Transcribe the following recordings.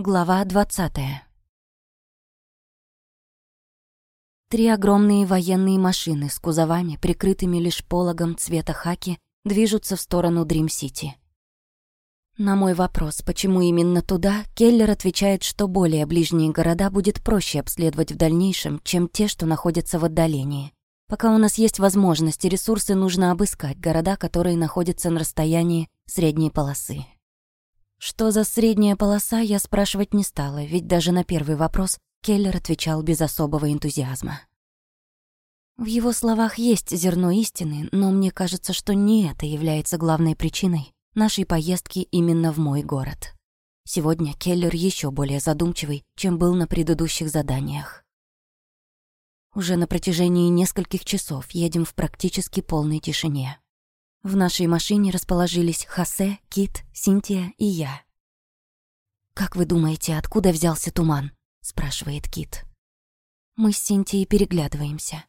Глава двадцатая. Три огромные военные машины с кузовами, прикрытыми лишь пологом цвета хаки, движутся в сторону Дрим-Сити. На мой вопрос, почему именно туда, Келлер отвечает, что более ближние города будет проще обследовать в дальнейшем, чем те, что находятся в отдалении. Пока у нас есть возможность и ресурсы, нужно обыскать города, которые находятся на расстоянии средней полосы. Что за средняя полоса, я спрашивать не стала, ведь даже на первый вопрос Келлер отвечал без особого энтузиазма. В его словах есть зерно истины, но мне кажется, что не это является главной причиной нашей поездки именно в мой город. Сегодня Келлер еще более задумчивый, чем был на предыдущих заданиях. Уже на протяжении нескольких часов едем в практически полной тишине. В нашей машине расположились Хосе, Кит, Синтия и я. «Как вы думаете, откуда взялся туман?» — спрашивает Кит. Мы с Синтией переглядываемся.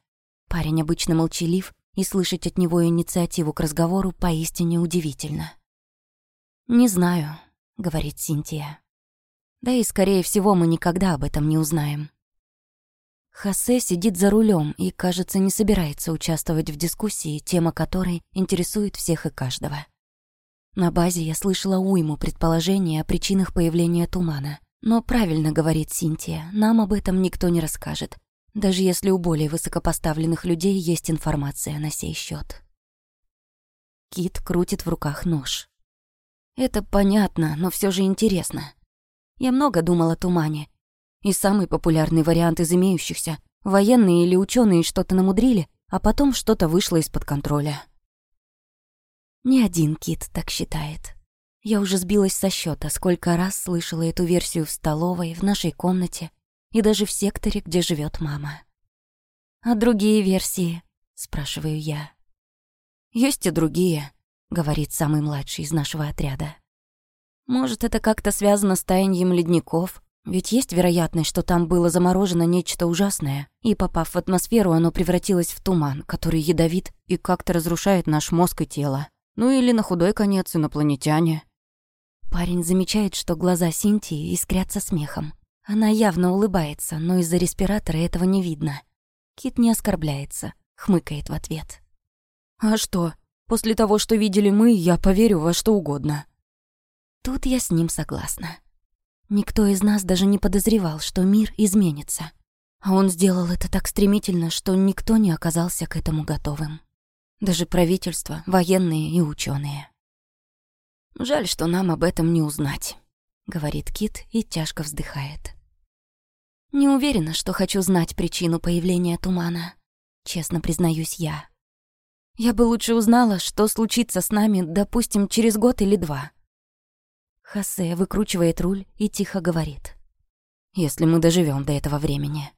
Парень обычно молчалив, и слышать от него инициативу к разговору поистине удивительно. «Не знаю», — говорит Синтия. «Да и, скорее всего, мы никогда об этом не узнаем». Хосе сидит за рулем и, кажется, не собирается участвовать в дискуссии, тема которой интересует всех и каждого. На базе я слышала уйму предположений о причинах появления тумана. Но правильно говорит Синтия, нам об этом никто не расскажет, даже если у более высокопоставленных людей есть информация на сей счет. Кит крутит в руках нож. Это понятно, но все же интересно. Я много думала о тумане. И самый популярный вариант из имеющихся — военные или ученые что-то намудрили, а потом что-то вышло из-под контроля. Ни один кит так считает. Я уже сбилась со счета, сколько раз слышала эту версию в столовой, в нашей комнате и даже в секторе, где живет мама. «А другие версии?» — спрашиваю я. «Есть и другие», — говорит самый младший из нашего отряда. «Может, это как-то связано с таяньем ледников, ведь есть вероятность, что там было заморожено нечто ужасное, и, попав в атмосферу, оно превратилось в туман, который ядовит и как-то разрушает наш мозг и тело. Ну или на худой конец инопланетяне. Парень замечает, что глаза Синтии искрятся смехом. Она явно улыбается, но из-за респиратора этого не видно. Кит не оскорбляется, хмыкает в ответ. «А что? После того, что видели мы, я поверю во что угодно». Тут я с ним согласна. Никто из нас даже не подозревал, что мир изменится. А он сделал это так стремительно, что никто не оказался к этому готовым. Даже правительство, военные и ученые. «Жаль, что нам об этом не узнать», — говорит Кит и тяжко вздыхает. «Не уверена, что хочу знать причину появления тумана», — честно признаюсь я. «Я бы лучше узнала, что случится с нами, допустим, через год или два». Хосе выкручивает руль и тихо говорит. «Если мы доживем до этого времени».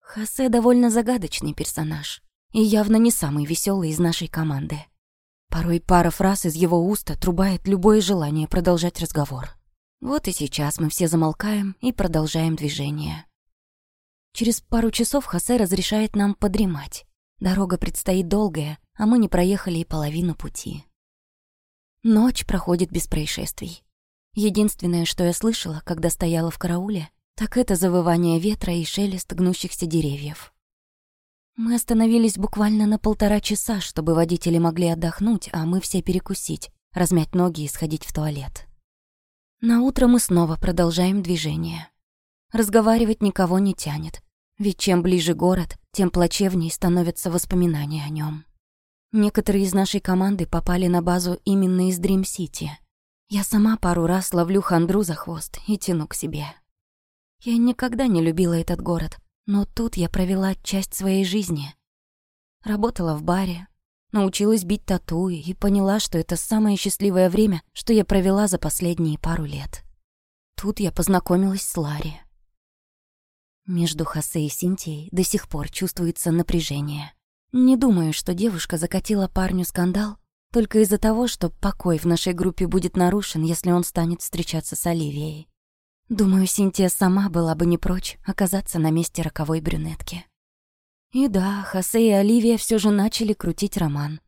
Хосе довольно загадочный персонаж и явно не самый веселый из нашей команды. Порой пара фраз из его уста трубает любое желание продолжать разговор. Вот и сейчас мы все замолкаем и продолжаем движение. Через пару часов Хосе разрешает нам подремать. Дорога предстоит долгая, а мы не проехали и половину пути. Ночь проходит без происшествий. Единственное, что я слышала, когда стояла в карауле, так это завывание ветра и шелест гнущихся деревьев. Мы остановились буквально на полтора часа, чтобы водители могли отдохнуть, а мы все перекусить, размять ноги и сходить в туалет. На утро мы снова продолжаем движение. Разговаривать никого не тянет, ведь чем ближе город, тем плачевнее становятся воспоминания о нем. Некоторые из нашей команды попали на базу именно из Дрим-Сити. Я сама пару раз ловлю хандру за хвост и тяну к себе. Я никогда не любила этот город, но тут я провела часть своей жизни. Работала в баре, научилась бить тату и поняла, что это самое счастливое время, что я провела за последние пару лет. Тут я познакомилась с Ларри. Между Хосе и Синтией до сих пор чувствуется напряжение. Не думаю, что девушка закатила парню скандал только из-за того, что покой в нашей группе будет нарушен, если он станет встречаться с Оливией. Думаю, Синтия сама была бы не прочь оказаться на месте роковой брюнетки. И да, Хосе и Оливия все же начали крутить роман.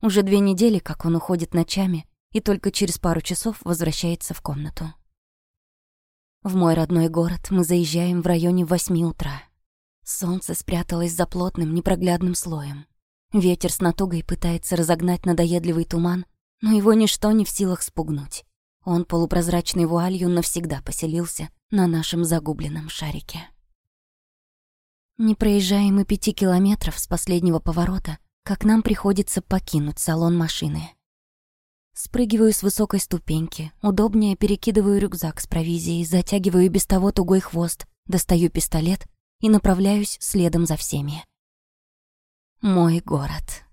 Уже две недели, как он уходит ночами, и только через пару часов возвращается в комнату. В мой родной город мы заезжаем в районе восьми утра. Солнце спряталось за плотным, непроглядным слоем. Ветер с натугой пытается разогнать надоедливый туман, но его ничто не в силах спугнуть. Он полупрозрачной вуалью навсегда поселился на нашем загубленном шарике. Не проезжаем мы пяти километров с последнего поворота, как нам приходится покинуть салон машины. Спрыгиваю с высокой ступеньки, удобнее перекидываю рюкзак с провизией, затягиваю без того тугой хвост, достаю пистолет и направляюсь следом за всеми. Мой город.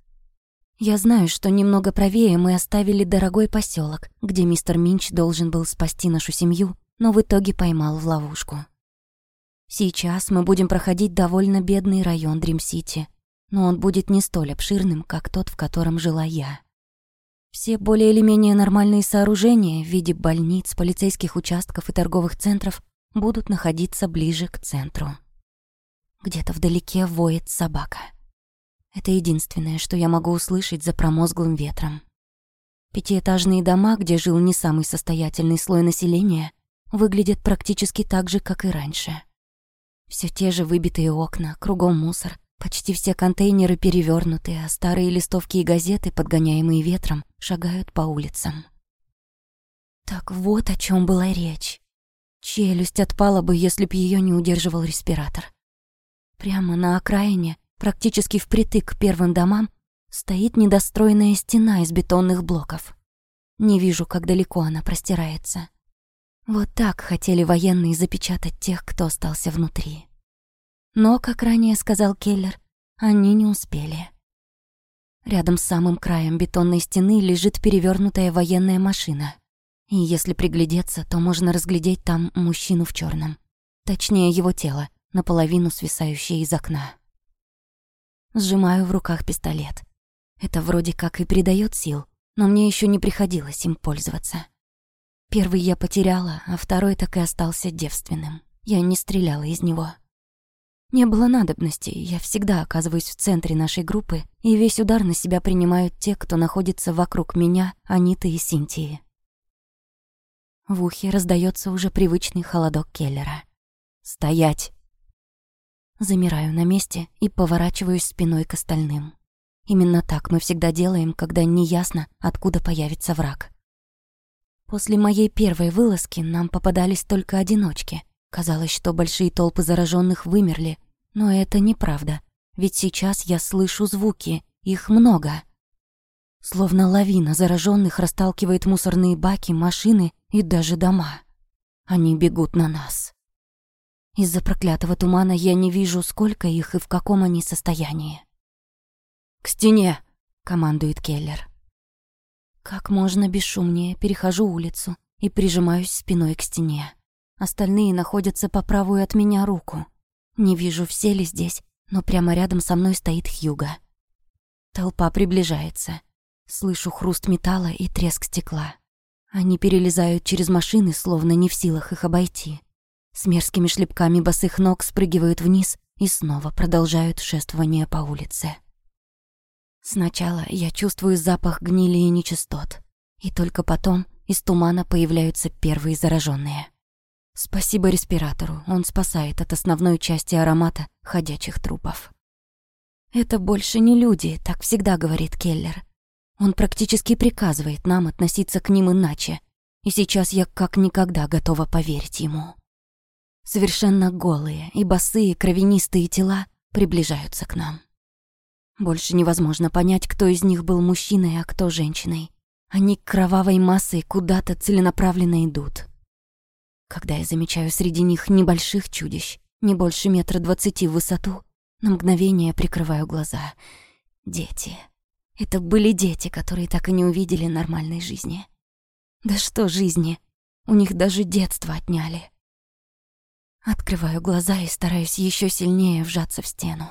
Я знаю, что немного правее мы оставили дорогой поселок, где мистер Минч должен был спасти нашу семью, но в итоге поймал в ловушку. Сейчас мы будем проходить довольно бедный район Дрим-Сити, но он будет не столь обширным, как тот, в котором жила я. Все более или менее нормальные сооружения в виде больниц, полицейских участков и торговых центров будут находиться ближе к центру. Где-то вдалеке воет собака. Это единственное, что я могу услышать за промозглым ветром. Пятиэтажные дома, где жил не самый состоятельный слой населения, выглядят практически так же, как и раньше. Все те же выбитые окна, кругом мусор, почти все контейнеры перевернуты, а старые листовки и газеты, подгоняемые ветром, шагают по улицам. Так вот о чем была речь. Челюсть отпала бы, если б ее не удерживал респиратор. Прямо на окраине, практически впритык к первым домам, стоит недостроенная стена из бетонных блоков. Не вижу, как далеко она простирается. Вот так хотели военные запечатать тех, кто остался внутри. Но, как ранее сказал Келлер, они не успели. Рядом с самым краем бетонной стены лежит перевернутая военная машина. И если приглядеться, то можно разглядеть там мужчину в черном, Точнее, его тело, наполовину свисающее из окна. Сжимаю в руках пистолет. Это вроде как и придает сил, но мне еще не приходилось им пользоваться. Первый я потеряла, а второй так и остался девственным. Я не стреляла из него. Не было надобности, я всегда оказываюсь в центре нашей группы, и весь удар на себя принимают те, кто находится вокруг меня, Аниты и Синтии. В ухе раздается уже привычный холодок Келлера. «Стоять!» Замираю на месте и поворачиваюсь спиной к остальным. Именно так мы всегда делаем, когда неясно, откуда появится враг. После моей первой вылазки нам попадались только одиночки. Казалось, что большие толпы зараженных вымерли, но это неправда, ведь сейчас я слышу звуки, их много. Словно лавина зараженных расталкивает мусорные баки, машины и даже дома. Они бегут на нас. Из-за проклятого тумана я не вижу, сколько их и в каком они состоянии. «К стене!» — командует Келлер. Как можно бесшумнее перехожу улицу и прижимаюсь спиной к стене. Остальные находятся по правую от меня руку. Не вижу, все ли здесь, но прямо рядом со мной стоит Хьюга. Толпа приближается. Слышу хруст металла и треск стекла. Они перелезают через машины, словно не в силах их обойти. С мерзкими шлепками босых ног спрыгивают вниз и снова продолжают шествование по улице. Сначала я чувствую запах гнили и нечистот, и только потом из тумана появляются первые зараженные. Спасибо респиратору, он спасает от основной части аромата ходячих трупов. «Это больше не люди», — так всегда говорит Келлер. Он практически приказывает нам относиться к ним иначе, и сейчас я как никогда готова поверить ему. Совершенно голые и босые кровянистые тела приближаются к нам. Больше невозможно понять, кто из них был мужчиной, а кто женщиной. Они кровавой массой куда-то целенаправленно идут. Когда я замечаю среди них небольших чудищ, не больше метра двадцати в высоту, на мгновение прикрываю глаза. Дети. Это были дети, которые так и не увидели нормальной жизни. Да что жизни? У них даже детство отняли. Открываю глаза и стараюсь еще сильнее вжаться в стену.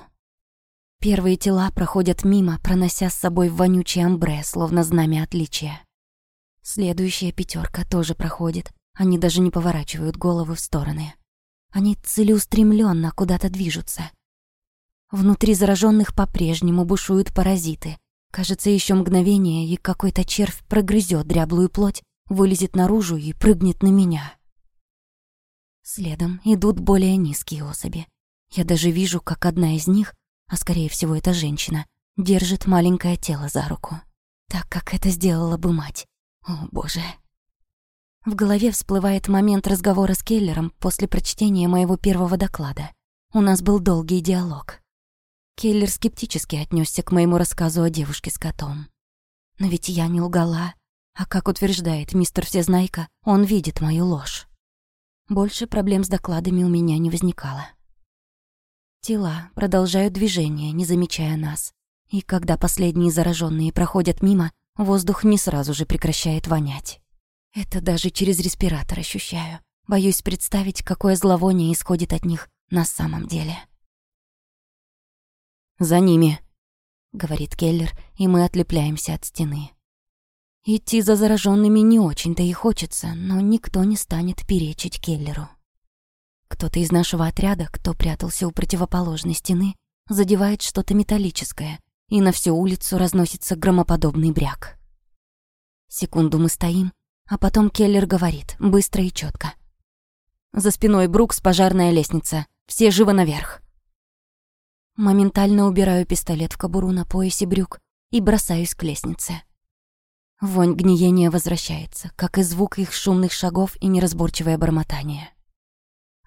Первые тела проходят мимо, пронося с собой вонючий амбре, словно знамя отличия. Следующая пятерка тоже проходит. Они даже не поворачивают головы в стороны. Они целеустремленно куда-то движутся. Внутри зараженных по-прежнему бушуют паразиты. Кажется, еще мгновение, и какой-то червь прогрызет дряблую плоть, вылезет наружу и прыгнет на меня. Следом идут более низкие особи. Я даже вижу, как одна из них, а скорее всего это женщина, держит маленькое тело за руку. Так, как это сделала бы мать. О, боже. В голове всплывает момент разговора с Келлером после прочтения моего первого доклада. У нас был долгий диалог. Келлер скептически отнесся к моему рассказу о девушке с котом. Но ведь я не лгала. А как утверждает мистер Всезнайка, он видит мою ложь. Больше проблем с докладами у меня не возникало. Тела продолжают движение, не замечая нас. И когда последние зараженные проходят мимо, воздух не сразу же прекращает вонять. Это даже через респиратор ощущаю. Боюсь представить, какое зловоние исходит от них на самом деле. «За ними», — говорит Келлер, и мы отлепляемся от стены. Идти за зараженными не очень-то и хочется, но никто не станет перечить Келлеру. Кто-то из нашего отряда, кто прятался у противоположной стены, задевает что-то металлическое, и на всю улицу разносится громоподобный бряк. Секунду мы стоим, а потом Келлер говорит, быстро и четко: «За спиной Брукс пожарная лестница. Все живо наверх». Моментально убираю пистолет в кобуру на поясе брюк и бросаюсь к лестнице. Вонь гниения возвращается, как и звук их шумных шагов и неразборчивое бормотание.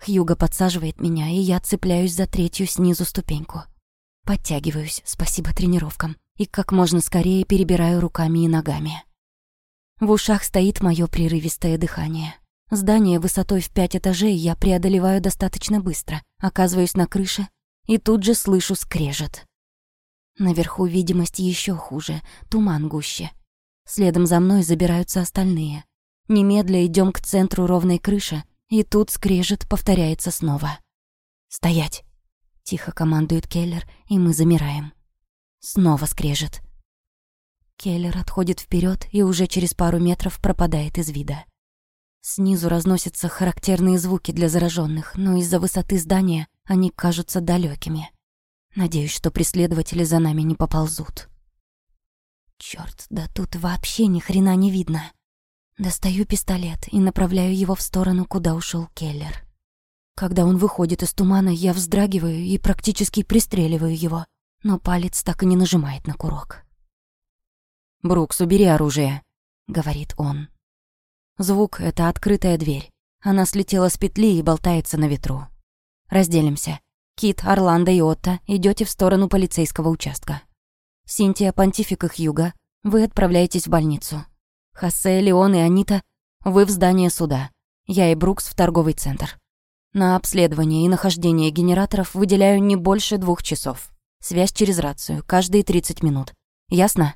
Хьюго подсаживает меня, и я цепляюсь за третью снизу ступеньку. Подтягиваюсь, спасибо тренировкам, и как можно скорее перебираю руками и ногами. В ушах стоит мое прерывистое дыхание. Здание высотой в пять этажей я преодолеваю достаточно быстро, оказываюсь на крыше и тут же слышу скрежет. Наверху видимость еще хуже, туман гуще, Следом за мной забираются остальные. Немедля идем к центру ровной крыши, и тут скрежет повторяется снова. «Стоять!» — тихо командует Келлер, и мы замираем. Снова скрежет. Келлер отходит вперед и уже через пару метров пропадает из вида. Снизу разносятся характерные звуки для зараженных, но из-за высоты здания они кажутся далекими. Надеюсь, что преследователи за нами не поползут. Чёрт, да тут вообще ни хрена не видно. Достаю пистолет и направляю его в сторону, куда ушел Келлер. Когда он выходит из тумана, я вздрагиваю и практически пристреливаю его, но палец так и не нажимает на курок. «Брукс, убери оружие», — говорит он. Звук — это открытая дверь. Она слетела с петли и болтается на ветру. Разделимся. Кит, Орландо и Отто идете в сторону полицейского участка. Синтия, Понтифик и Хьюга, вы отправляетесь в больницу. Хосе, Леон и Анита, вы в здание суда. Я и Брукс в торговый центр. На обследование и нахождение генераторов выделяю не больше двух часов. Связь через рацию, каждые 30 минут. Ясно?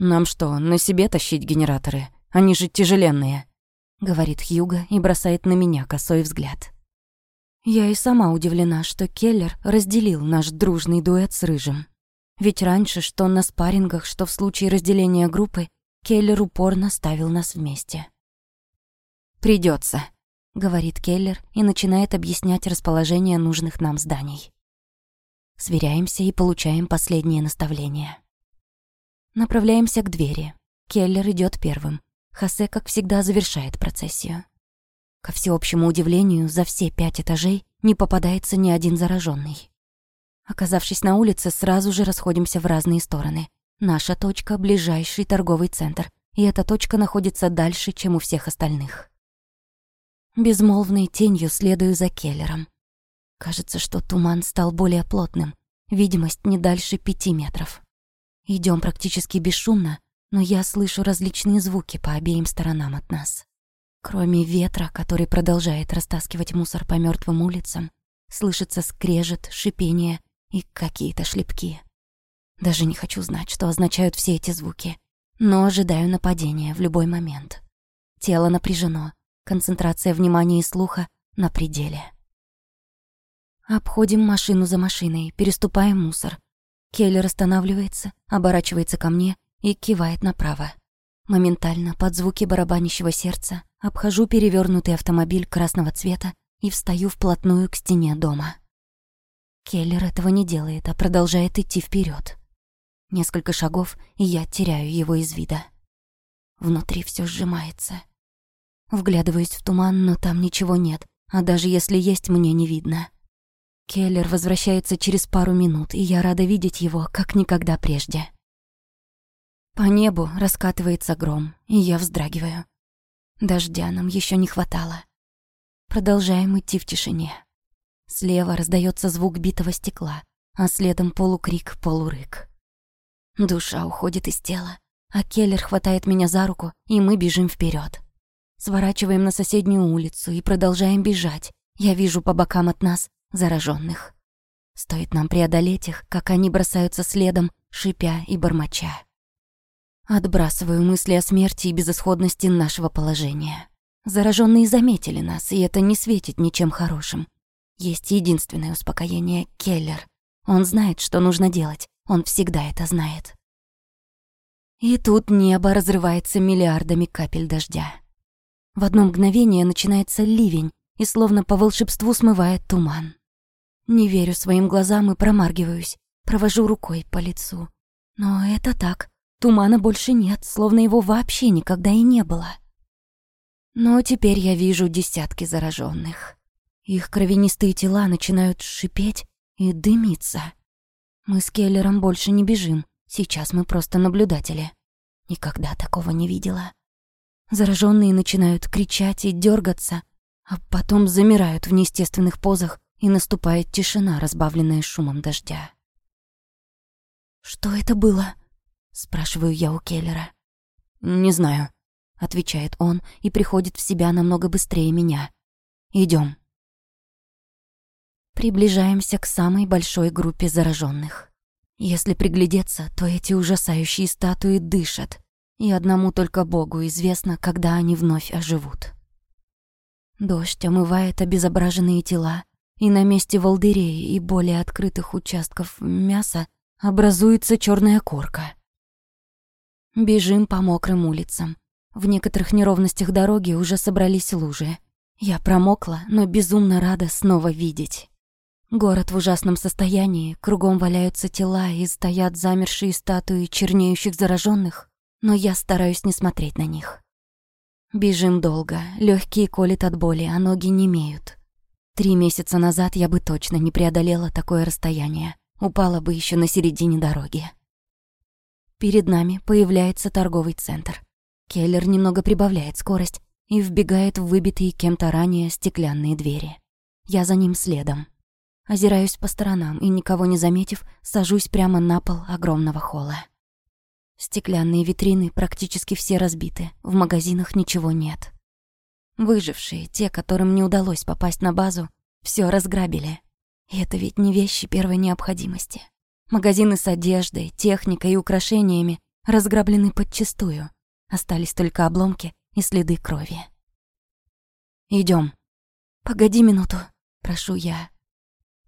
«Нам что, на себе тащить генераторы? Они же тяжеленные», — говорит Хьюга и бросает на меня косой взгляд. Я и сама удивлена, что Келлер разделил наш дружный дуэт с Рыжим. Ведь раньше, что на спаррингах, что в случае разделения группы, Келлер упорно ставил нас вместе. Придется, говорит Келлер и начинает объяснять расположение нужных нам зданий. Сверяемся и получаем последнее наставление. Направляемся к двери. Келлер идет первым. Хосе, как всегда, завершает процессию. Ко всеобщему удивлению, за все пять этажей не попадается ни один зараженный. Оказавшись на улице, сразу же расходимся в разные стороны. Наша точка — ближайший торговый центр, и эта точка находится дальше, чем у всех остальных. Безмолвной тенью следую за Келлером. Кажется, что туман стал более плотным, видимость не дальше пяти метров. Идем практически бесшумно, но я слышу различные звуки по обеим сторонам от нас. Кроме ветра, который продолжает растаскивать мусор по мертвым улицам, слышится скрежет, шипение и какие-то шлепки. Даже не хочу знать, что означают все эти звуки, но ожидаю нападения в любой момент. Тело напряжено, концентрация внимания и слуха на пределе. Обходим машину за машиной, переступаем мусор. Келлер останавливается, оборачивается ко мне и кивает направо. Моментально, под звуки барабанящего сердца, обхожу перевернутый автомобиль красного цвета и встаю вплотную к стене дома. Келлер этого не делает, а продолжает идти вперед. Несколько шагов, и я теряю его из вида. Внутри все сжимается. Вглядываюсь в туман, но там ничего нет, а даже если есть, мне не видно. Келлер возвращается через пару минут, и я рада видеть его, как никогда прежде. По небу раскатывается гром, и я вздрагиваю. Дождя нам еще не хватало. Продолжаем идти в тишине. Слева раздается звук битого стекла, а следом полукрик, полурык. Душа уходит из тела, а Келлер хватает меня за руку, и мы бежим вперед. Сворачиваем на соседнюю улицу и продолжаем бежать. Я вижу по бокам от нас зараженных. Стоит нам преодолеть их, как они бросаются следом, шипя и бормоча. Отбрасываю мысли о смерти и безысходности нашего положения. Зараженные заметили нас, и это не светит ничем хорошим. Есть единственное успокоение — Келлер. Он знает, что нужно делать. Он всегда это знает. И тут небо разрывается миллиардами капель дождя. В одно мгновение начинается ливень и словно по волшебству смывает туман. Не верю своим глазам и промаргиваюсь, провожу рукой по лицу. Но это так. Тумана больше нет, словно его вообще никогда и не было. Но теперь я вижу десятки зараженных. Их кровянистые тела начинают шипеть и дымиться. Мы с Келлером больше не бежим, сейчас мы просто наблюдатели. Никогда такого не видела. Зараженные начинают кричать и дергаться, а потом замирают в неестественных позах, и наступает тишина, разбавленная шумом дождя. «Что это было?» Спрашиваю я у Келлера. «Не знаю», — отвечает он и приходит в себя намного быстрее меня. Идем. Приближаемся к самой большой группе зараженных. Если приглядеться, то эти ужасающие статуи дышат, и одному только Богу известно, когда они вновь оживут. Дождь омывает обезображенные тела, и на месте волдырей и более открытых участков мяса образуется черная корка. Бежим по мокрым улицам. В некоторых неровностях дороги уже собрались лужи. Я промокла, но безумно рада снова видеть. Город в ужасном состоянии, кругом валяются тела и стоят замершие статуи чернеющих зараженных, но я стараюсь не смотреть на них. Бежим долго, легкие колет от боли, а ноги не имеют. Три месяца назад я бы точно не преодолела такое расстояние, упала бы еще на середине дороги. Перед нами появляется торговый центр. Келлер немного прибавляет скорость и вбегает в выбитые кем-то ранее стеклянные двери. Я за ним следом. Озираюсь по сторонам и, никого не заметив, сажусь прямо на пол огромного холла. Стеклянные витрины практически все разбиты, в магазинах ничего нет. Выжившие, те, которым не удалось попасть на базу, все разграбили. И это ведь не вещи первой необходимости. Магазины с одеждой, техникой и украшениями разграблены подчистую. Остались только обломки и следы крови. Идем. «Погоди минуту», — прошу я.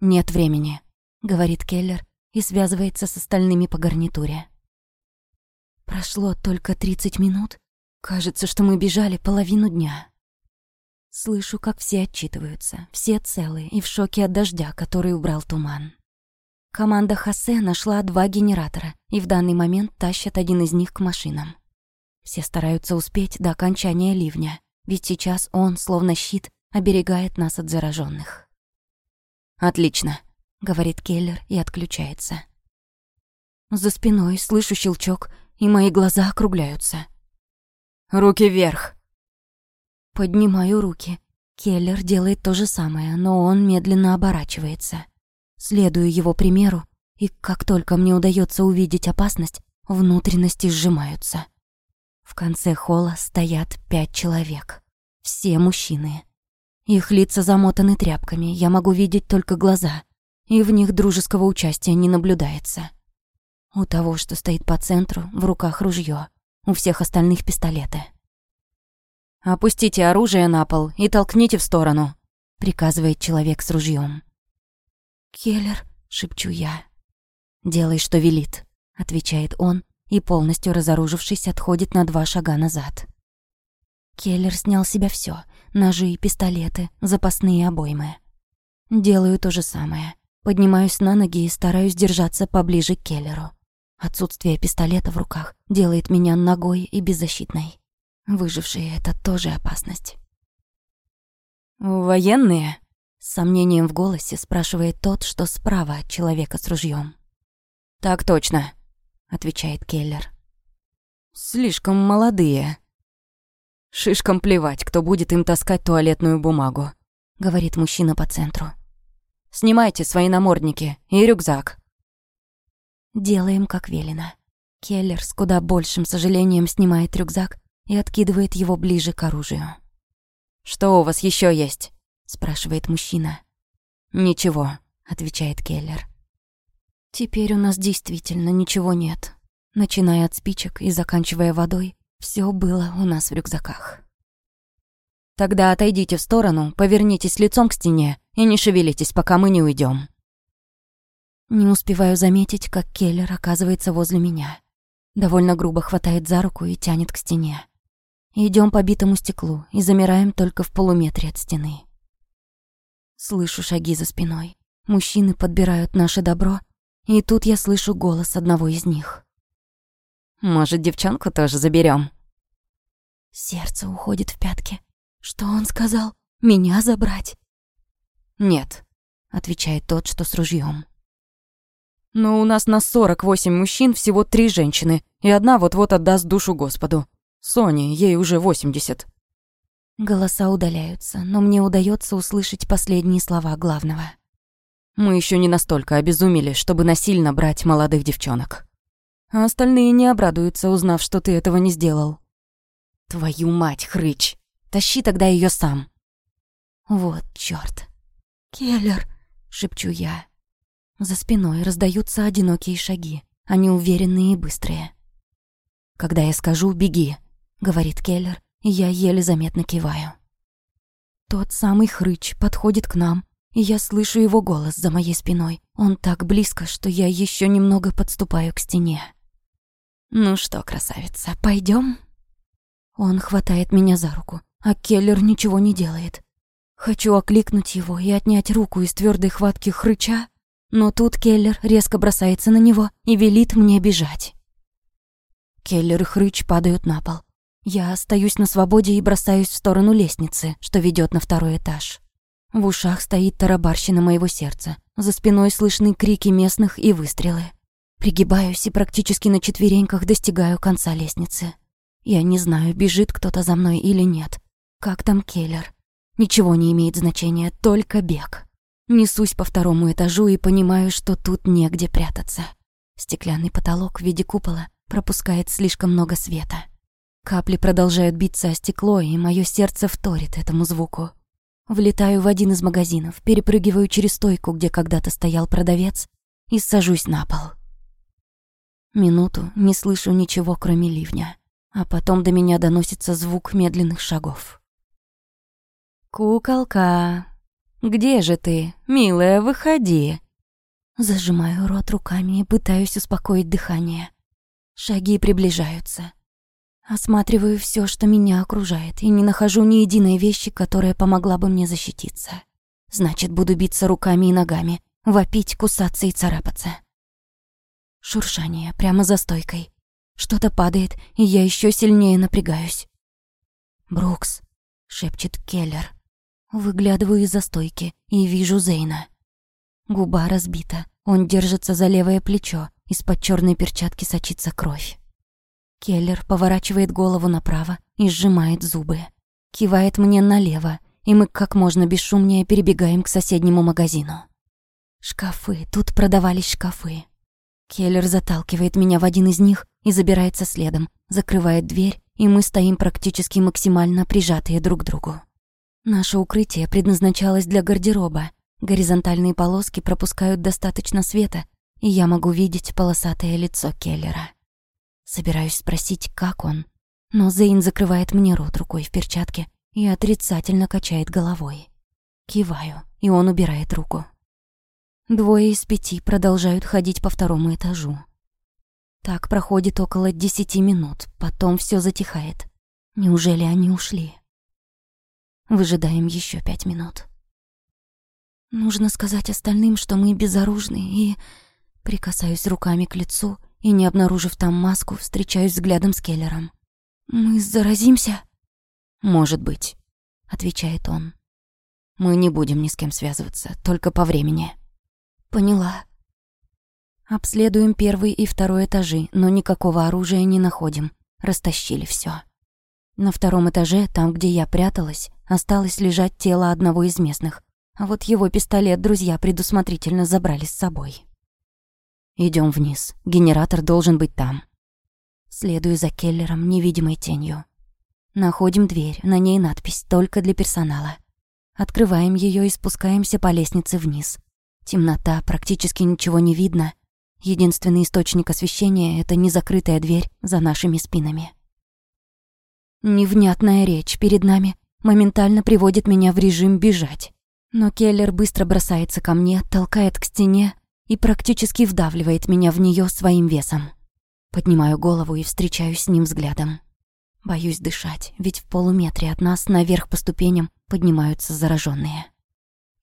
«Нет времени», — говорит Келлер и связывается с остальными по гарнитуре. Прошло только 30 минут. Кажется, что мы бежали половину дня. Слышу, как все отчитываются, все целые и в шоке от дождя, который убрал туман. Команда Хосе нашла два генератора и в данный момент тащат один из них к машинам. Все стараются успеть до окончания ливня, ведь сейчас он, словно щит, оберегает нас от зараженных. «Отлично», — говорит Келлер и отключается. За спиной слышу щелчок, и мои глаза округляются. «Руки вверх!» Поднимаю руки. Келлер делает то же самое, но он медленно оборачивается. Следую его примеру, и как только мне удается увидеть опасность, внутренности сжимаются. В конце холла стоят пять человек. Все мужчины. Их лица замотаны тряпками, я могу видеть только глаза, и в них дружеского участия не наблюдается. У того, что стоит по центру, в руках ружье, у всех остальных пистолеты. «Опустите оружие на пол и толкните в сторону», — приказывает человек с ружьем. «Келлер», — шепчу я. «Делай, что велит», — отвечает он и, полностью разоружившись, отходит на два шага назад. Келлер снял с себя всё: ножи, пистолеты, запасные обоймы. Делаю то же самое. Поднимаюсь на ноги и стараюсь держаться поближе к Келлеру. Отсутствие пистолета в руках делает меня ногой и беззащитной. Выжившие — это тоже опасность. «Военные?» — с сомнением в голосе спрашивает тот, что справа от человека с ружьем. «Так точно», — отвечает Келлер. «Слишком молодые. Шишкам плевать, кто будет им таскать туалетную бумагу», — говорит мужчина по центру. «Снимайте свои намордники и рюкзак». Делаем, как велено. Келлер с куда большим сожалением снимает рюкзак и откидывает его ближе к оружию. «Что у вас еще есть?» — спрашивает мужчина. «Ничего», — отвечает Келлер. «Теперь у нас действительно ничего нет. Начиная от спичек и заканчивая водой, все было у нас в рюкзаках». «Тогда отойдите в сторону, повернитесь лицом к стене и не шевелитесь, пока мы не уйдем. Не успеваю заметить, как Келлер оказывается возле меня. Довольно грубо хватает за руку и тянет к стене. Идем по битому стеклу и замираем только в полуметре от стены. Слышу шаги за спиной. Мужчины подбирают наше добро, и тут я слышу голос одного из них. «Может, девчонку тоже заберем? Сердце уходит в пятки. Что он сказал? Меня забрать? «Нет», — отвечает тот, что с ружьем. «Но у нас на 48 мужчин всего три женщины, и одна вот-вот отдаст душу Господу. Соне, ей уже 80. Голоса удаляются, но мне удается услышать последние слова главного. Мы еще не настолько обезумели, чтобы насильно брать молодых девчонок. А остальные не обрадуются, узнав, что ты этого не сделал. Твою мать, хрыч! Тащи тогда ее сам. Вот чёрт. «Келлер!» — шепчу я. За спиной раздаются одинокие шаги. Они уверенные и быстрые. «Когда я скажу «беги», — говорит Келлер, и я еле заметно киваю. Тот самый хрыч подходит к нам, и я слышу его голос за моей спиной. Он так близко, что я еще немного подступаю к стене. «Ну что, красавица, пойдем? Он хватает меня за руку, а Келлер ничего не делает. Хочу окликнуть его и отнять руку из твердой хватки хрыча, но тут Келлер резко бросается на него и велит мне бежать. Келлер и хрыч падают на пол. Я остаюсь на свободе и бросаюсь в сторону лестницы, что ведет на второй этаж. В ушах стоит тарабарщина моего сердца. За спиной слышны крики местных и выстрелы. Пригибаюсь и практически на четвереньках достигаю конца лестницы. Я не знаю, бежит кто-то за мной или нет. Как там Келлер? Ничего не имеет значения, только бег. Несусь по второму этажу и понимаю, что тут негде прятаться. Стеклянный потолок в виде купола пропускает слишком много света. Капли продолжают биться о стекло, и мое сердце вторит этому звуку. Влетаю в один из магазинов, перепрыгиваю через стойку, где когда-то стоял продавец, и сажусь на пол. Минуту не слышу ничего, кроме ливня, а потом до меня доносится звук медленных шагов. «Куколка, где же ты? Милая, выходи!» Зажимаю рот руками и пытаюсь успокоить дыхание. Шаги приближаются. Осматриваю все, что меня окружает, и не нахожу ни единой вещи, которая помогла бы мне защититься. Значит, буду биться руками и ногами, вопить, кусаться и царапаться. Шуршание прямо за стойкой. Что-то падает, и я еще сильнее напрягаюсь. «Брукс», — шепчет Келлер. Выглядываю из-за стойки и вижу Зейна. Губа разбита, он держится за левое плечо, из-под черной перчатки сочится кровь. Келлер поворачивает голову направо и сжимает зубы. Кивает мне налево, и мы как можно бесшумнее перебегаем к соседнему магазину. Шкафы, тут продавались шкафы. Келлер заталкивает меня в один из них и забирается следом, закрывает дверь, и мы стоим практически максимально прижатые друг к другу. Наше укрытие предназначалось для гардероба. Горизонтальные полоски пропускают достаточно света, и я могу видеть полосатое лицо Келлера. Собираюсь спросить, как он, но Зейн закрывает мне рот рукой в перчатке и отрицательно качает головой. Киваю, и он убирает руку. Двое из пяти продолжают ходить по второму этажу. Так проходит около десяти минут, потом все затихает. Неужели они ушли? Выжидаем еще пять минут. Нужно сказать остальным, что мы безоружны, и... Прикасаюсь руками к лицу и, не обнаружив там маску, встречаюсь взглядом с Келлером. Мы заразимся? Может быть, отвечает он. Мы не будем ни с кем связываться, только по времени. Поняла. Обследуем первый и второй этажи, но никакого оружия не находим. Растащили все. На втором этаже, там, где я пряталась, осталось лежать тело одного из местных, а вот его пистолет друзья предусмотрительно забрали с собой. Идем вниз. Генератор должен быть там. Следую за Келлером невидимой тенью. Находим дверь, на ней надпись «Только для персонала». Открываем ее и спускаемся по лестнице вниз. Темнота, практически ничего не видно. Единственный источник освещения — это незакрытая дверь за нашими спинами. Невнятная речь перед нами моментально приводит меня в режим бежать. Но Келлер быстро бросается ко мне, толкает к стене и практически вдавливает меня в нее своим весом. Поднимаю голову и встречаюсь с ним взглядом. Боюсь дышать, ведь в полуметре от нас наверх по ступеням поднимаются зараженные.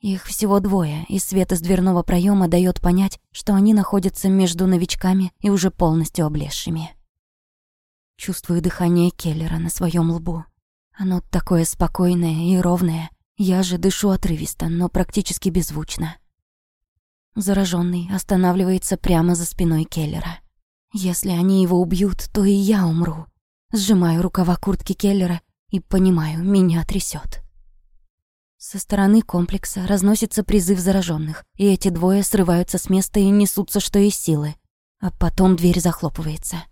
Их всего двое, и свет из дверного проема дает понять, что они находятся между новичками и уже полностью облезшими. Чувствую дыхание Келлера на своем лбу. Оно такое спокойное и ровное. Я же дышу отрывисто, но практически беззвучно. Зараженный останавливается прямо за спиной Келлера. Если они его убьют, то и я умру. Сжимаю рукава куртки Келлера и понимаю, меня трясет. Со стороны комплекса разносится призыв зараженных, и эти двое срываются с места и несутся, что из силы. А потом дверь захлопывается.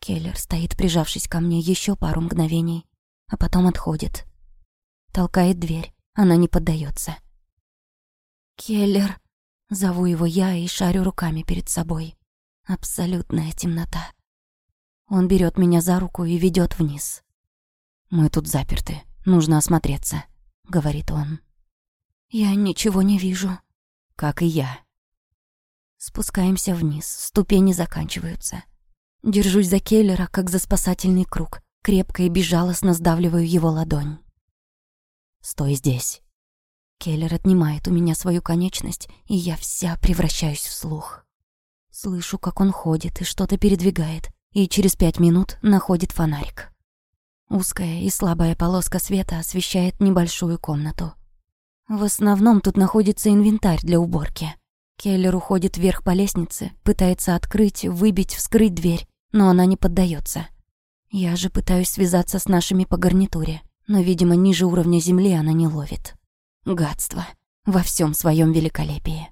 Келлер стоит, прижавшись ко мне еще пару мгновений, а потом отходит. Толкает дверь, она не поддается. «Келлер!» — зову его я и шарю руками перед собой. Абсолютная темнота. Он берет меня за руку и ведет вниз. «Мы тут заперты, нужно осмотреться», — говорит он. «Я ничего не вижу». «Как и я». Спускаемся вниз, ступени заканчиваются. Держусь за Келлера, как за спасательный круг. Крепко и безжалостно сдавливаю его ладонь. «Стой здесь». Келлер отнимает у меня свою конечность, и я вся превращаюсь в слух. Слышу, как он ходит и что-то передвигает, и через пять минут находит фонарик. Узкая и слабая полоска света освещает небольшую комнату. В основном тут находится инвентарь для уборки. Келлер уходит вверх по лестнице, пытается открыть, выбить, вскрыть дверь, но она не поддается. Я же пытаюсь связаться с нашими по гарнитуре, но, видимо, ниже уровня земли она не ловит. Гадство. Во всем своем великолепии.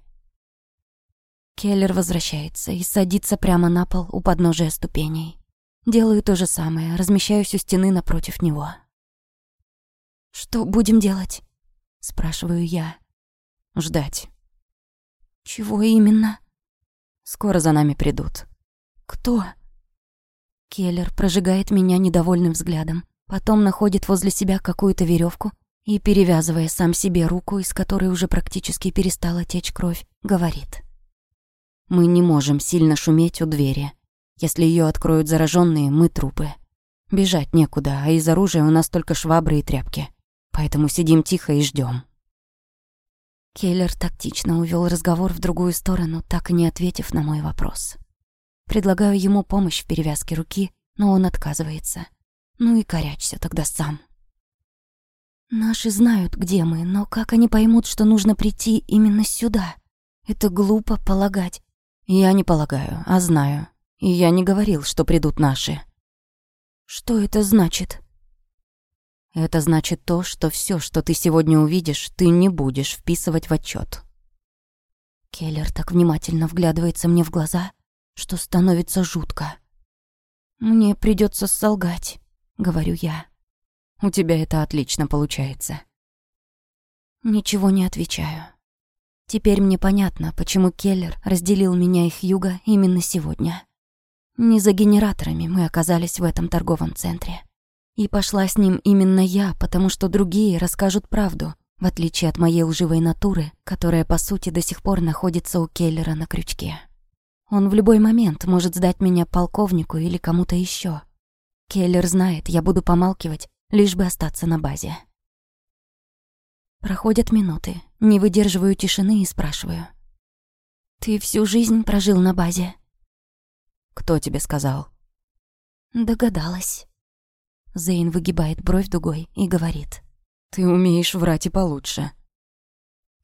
Келлер возвращается и садится прямо на пол у подножия ступеней. Делаю то же самое, размещаюсь у стены напротив него. «Что будем делать?» — спрашиваю я. «Ждать». «Чего именно?» «Скоро за нами придут». «Кто?» Келлер прожигает меня недовольным взглядом, потом находит возле себя какую-то веревку и, перевязывая сам себе руку, из которой уже практически перестала течь кровь, говорит. «Мы не можем сильно шуметь у двери. Если ее откроют зараженные, мы трупы. Бежать некуда, а из оружия у нас только швабры и тряпки. Поэтому сидим тихо и ждем. Келлер тактично увел разговор в другую сторону, так и не ответив на мой вопрос. Предлагаю ему помощь в перевязке руки, но он отказывается. Ну и корячься тогда сам. Наши знают, где мы, но как они поймут, что нужно прийти именно сюда? Это глупо полагать. Я не полагаю, а знаю. И я не говорил, что придут наши. Что это значит? Это значит то, что все, что ты сегодня увидишь, ты не будешь вписывать в отчет. Келлер так внимательно вглядывается мне в глаза, что становится жутко. «Мне придется солгать», — говорю я. «У тебя это отлично получается». Ничего не отвечаю. Теперь мне понятно, почему Келлер разделил меня и Хьюга именно сегодня. Не за генераторами мы оказались в этом торговом центре. И пошла с ним именно я, потому что другие расскажут правду, в отличие от моей лживой натуры, которая, по сути, до сих пор находится у Келлера на крючке. Он в любой момент может сдать меня полковнику или кому-то еще. Келлер знает, я буду помалкивать, лишь бы остаться на базе. Проходят минуты, не выдерживаю тишины и спрашиваю. «Ты всю жизнь прожил на базе?» «Кто тебе сказал?» Догадалась. Зейн выгибает бровь дугой и говорит. «Ты умеешь врать и получше».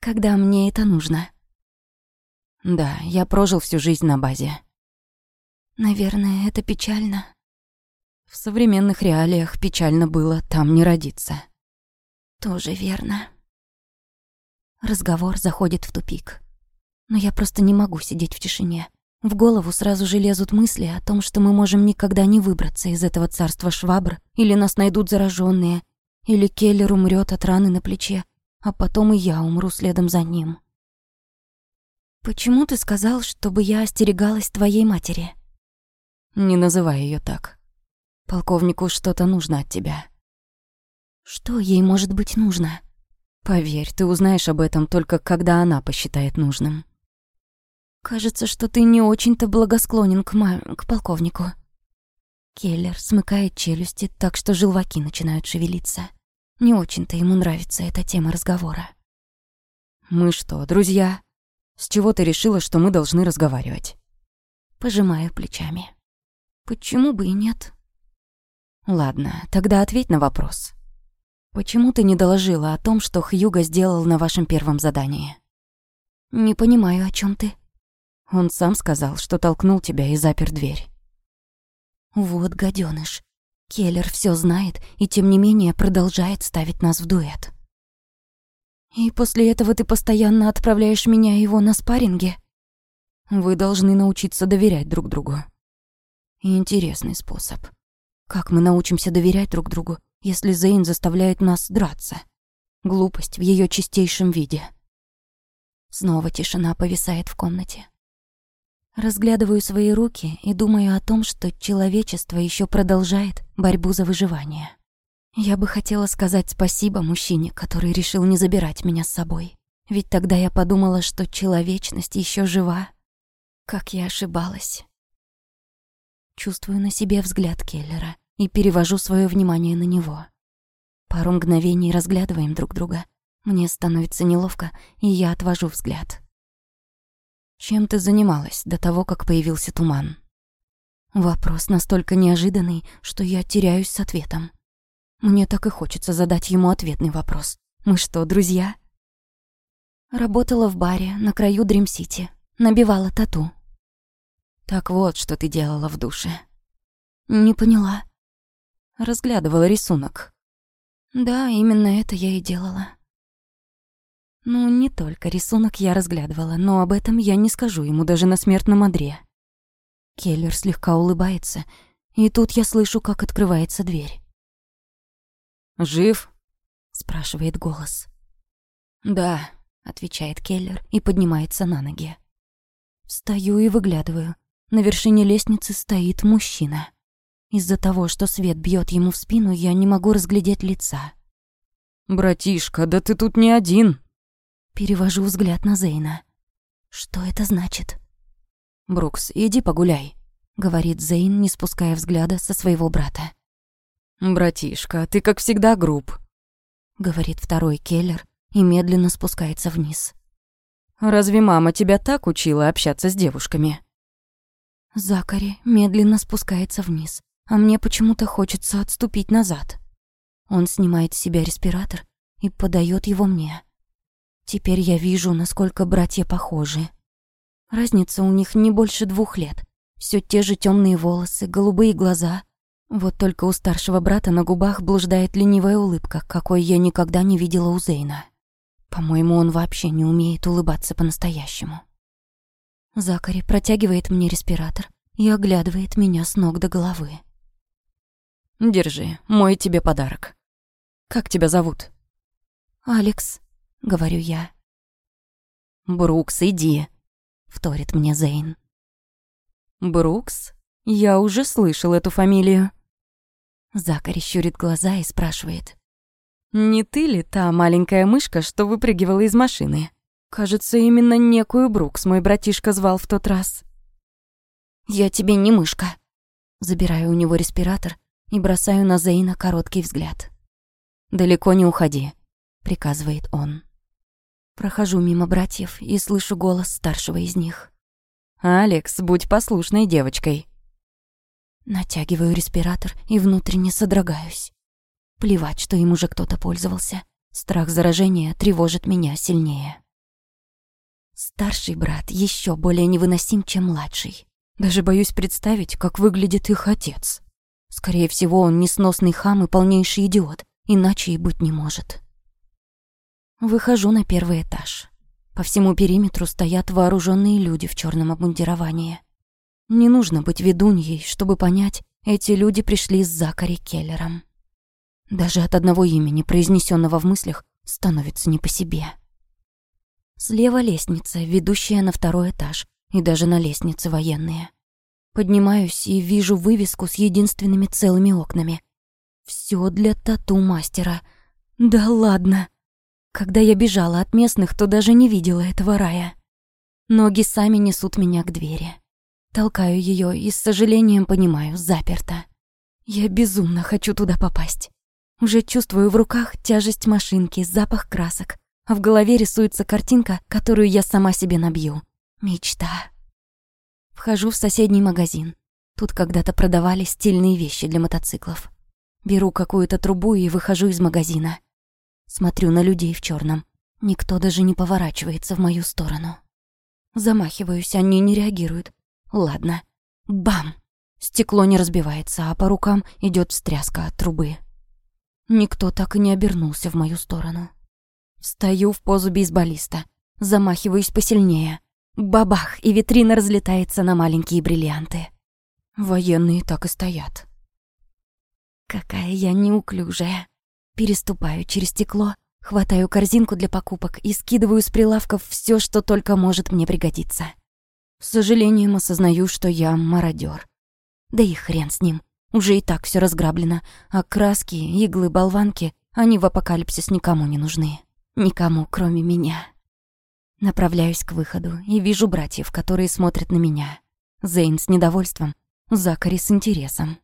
«Когда мне это нужно?» «Да, я прожил всю жизнь на базе». «Наверное, это печально». В современных реалиях печально было там не родиться. Тоже верно. Разговор заходит в тупик. Но я просто не могу сидеть в тишине. В голову сразу же лезут мысли о том, что мы можем никогда не выбраться из этого царства швабр, или нас найдут зараженные, или Келлер умрет от раны на плече, а потом и я умру следом за ним. «Почему ты сказал, чтобы я остерегалась твоей матери?» «Не называй ее так. Полковнику что-то нужно от тебя». «Что ей может быть нужно?» «Поверь, ты узнаешь об этом только когда она посчитает нужным». Кажется, что ты не очень-то благосклонен к ма... к полковнику. Келлер смыкает челюсти так, что желваки начинают шевелиться. Не очень-то ему нравится эта тема разговора. «Мы что, друзья? С чего ты решила, что мы должны разговаривать?» Пожимаю плечами. «Почему бы и нет?» «Ладно, тогда ответь на вопрос. Почему ты не доложила о том, что Хьюго сделал на вашем первом задании?» «Не понимаю, о чем ты?» Он сам сказал, что толкнул тебя и запер дверь. Вот гаденыш. Келлер все знает и тем не менее продолжает ставить нас в дуэт. И после этого ты постоянно отправляешь меня и его на спарринге? Вы должны научиться доверять друг другу. Интересный способ. Как мы научимся доверять друг другу, если Зейн заставляет нас драться? Глупость в ее чистейшем виде. Снова тишина повисает в комнате. Разглядываю свои руки и думаю о том, что человечество еще продолжает борьбу за выживание. Я бы хотела сказать спасибо мужчине, который решил не забирать меня с собой. Ведь тогда я подумала, что человечность еще жива. Как я ошибалась. Чувствую на себе взгляд Келлера и перевожу свое внимание на него. Пару мгновений разглядываем друг друга. Мне становится неловко, и я отвожу взгляд. Чем ты занималась до того, как появился туман? Вопрос настолько неожиданный, что я теряюсь с ответом. Мне так и хочется задать ему ответный вопрос. Мы что, друзья? Работала в баре на краю Дрим-Сити. Набивала тату. Так вот, что ты делала в душе. Не поняла. Разглядывала рисунок. Да, именно это я и делала. Ну, не только рисунок я разглядывала, но об этом я не скажу ему даже на смертном одре. Келлер слегка улыбается, и тут я слышу, как открывается дверь. «Жив?» — спрашивает голос. «Да», — отвечает Келлер и поднимается на ноги. Встаю и выглядываю. На вершине лестницы стоит мужчина. Из-за того, что свет бьет ему в спину, я не могу разглядеть лица. «Братишка, да ты тут не один!» Перевожу взгляд на Зейна. Что это значит? «Брукс, иди погуляй», — говорит Зейн, не спуская взгляда со своего брата. «Братишка, ты как всегда груб», — говорит второй Келлер и медленно спускается вниз. «Разве мама тебя так учила общаться с девушками?» Закари медленно спускается вниз, а мне почему-то хочется отступить назад. Он снимает с себя респиратор и подает его мне. Теперь я вижу, насколько братья похожи. Разница у них не больше двух лет. Все те же темные волосы, голубые глаза. Вот только у старшего брата на губах блуждает ленивая улыбка, какой я никогда не видела у Зейна. По-моему, он вообще не умеет улыбаться по-настоящему. Закари протягивает мне респиратор и оглядывает меня с ног до головы. «Держи, мой тебе подарок. Как тебя зовут?» «Алекс», — говорю я. «Брукс, иди», — вторит мне Зейн. «Брукс? Я уже слышал эту фамилию». Закари щурит глаза и спрашивает. «Не ты ли та маленькая мышка, что выпрыгивала из машины? Кажется, именно некую Брукс мой братишка звал в тот раз». «Я тебе не мышка». Забираю у него респиратор и бросаю на Зейна короткий взгляд. «Далеко не уходи», — приказывает он. Прохожу мимо братьев и слышу голос старшего из них. «Алекс, будь послушной девочкой». Натягиваю респиратор и внутренне содрогаюсь. Плевать, что им уже кто-то пользовался. Страх заражения тревожит меня сильнее. Старший брат еще более невыносим, чем младший. Даже боюсь представить, как выглядит их отец. Скорее всего, он несносный хам и полнейший идиот, иначе и быть не может. Выхожу на первый этаж. По всему периметру стоят вооруженные люди в черном обмундировании. Не нужно быть ведуньей, чтобы понять, эти люди пришли с Закари Келлером. Даже от одного имени, произнесенного в мыслях, становится не по себе. Слева лестница, ведущая на второй этаж, и даже на лестнице военные. Поднимаюсь и вижу вывеску с единственными целыми окнами. Все для тату-мастера. Да ладно. Когда я бежала от местных, то даже не видела этого рая. Ноги сами несут меня к двери. Толкаю ее и с сожалением понимаю, заперто. Я безумно хочу туда попасть. Уже чувствую в руках тяжесть машинки, запах красок, а в голове рисуется картинка, которую я сама себе набью. Мечта. Вхожу в соседний магазин. Тут когда-то продавали стильные вещи для мотоциклов. Беру какую-то трубу и выхожу из магазина. Смотрю на людей в черном. Никто даже не поворачивается в мою сторону. Замахиваюсь, они не реагируют. Ладно. Бам! Стекло не разбивается, а по рукам идет встряска от трубы. Никто так и не обернулся в мою сторону. Встаю в позу бейсболиста. Замахиваюсь посильнее. Бабах, и витрина разлетается на маленькие бриллианты. Военные так и стоят. Какая я неуклюжая. Переступаю через стекло, хватаю корзинку для покупок и скидываю с прилавков все, что только может мне пригодиться. С сожалением осознаю, что я мародер. Да и хрен с ним. Уже и так все разграблено, а краски, иглы, болванки, они в апокалипсис никому не нужны. Никому, кроме меня. Направляюсь к выходу и вижу братьев, которые смотрят на меня. Зейн с недовольством, Закари с интересом.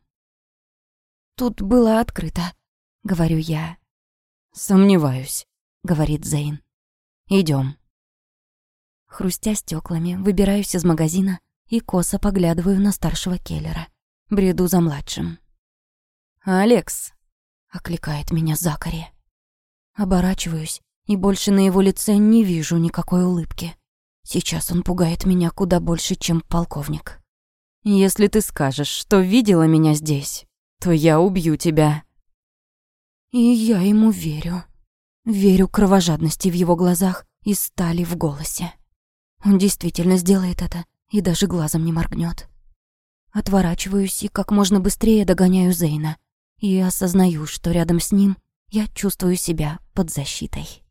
«Тут было открыто», — говорю я. «Сомневаюсь», — говорит Зейн. Идем. Хрустя стеклами, выбираюсь из магазина и косо поглядываю на старшего Келлера. Бреду за младшим. «Алекс!» — окликает меня Закари. Оборачиваюсь и больше на его лице не вижу никакой улыбки. Сейчас он пугает меня куда больше, чем полковник. «Если ты скажешь, что видела меня здесь, то я убью тебя». И я ему верю. Верю кровожадности в его глазах и стали в голосе. Он действительно сделает это и даже глазом не моргнет. Отворачиваюсь и как можно быстрее догоняю Зейна и осознаю, что рядом с ним я чувствую себя под защитой.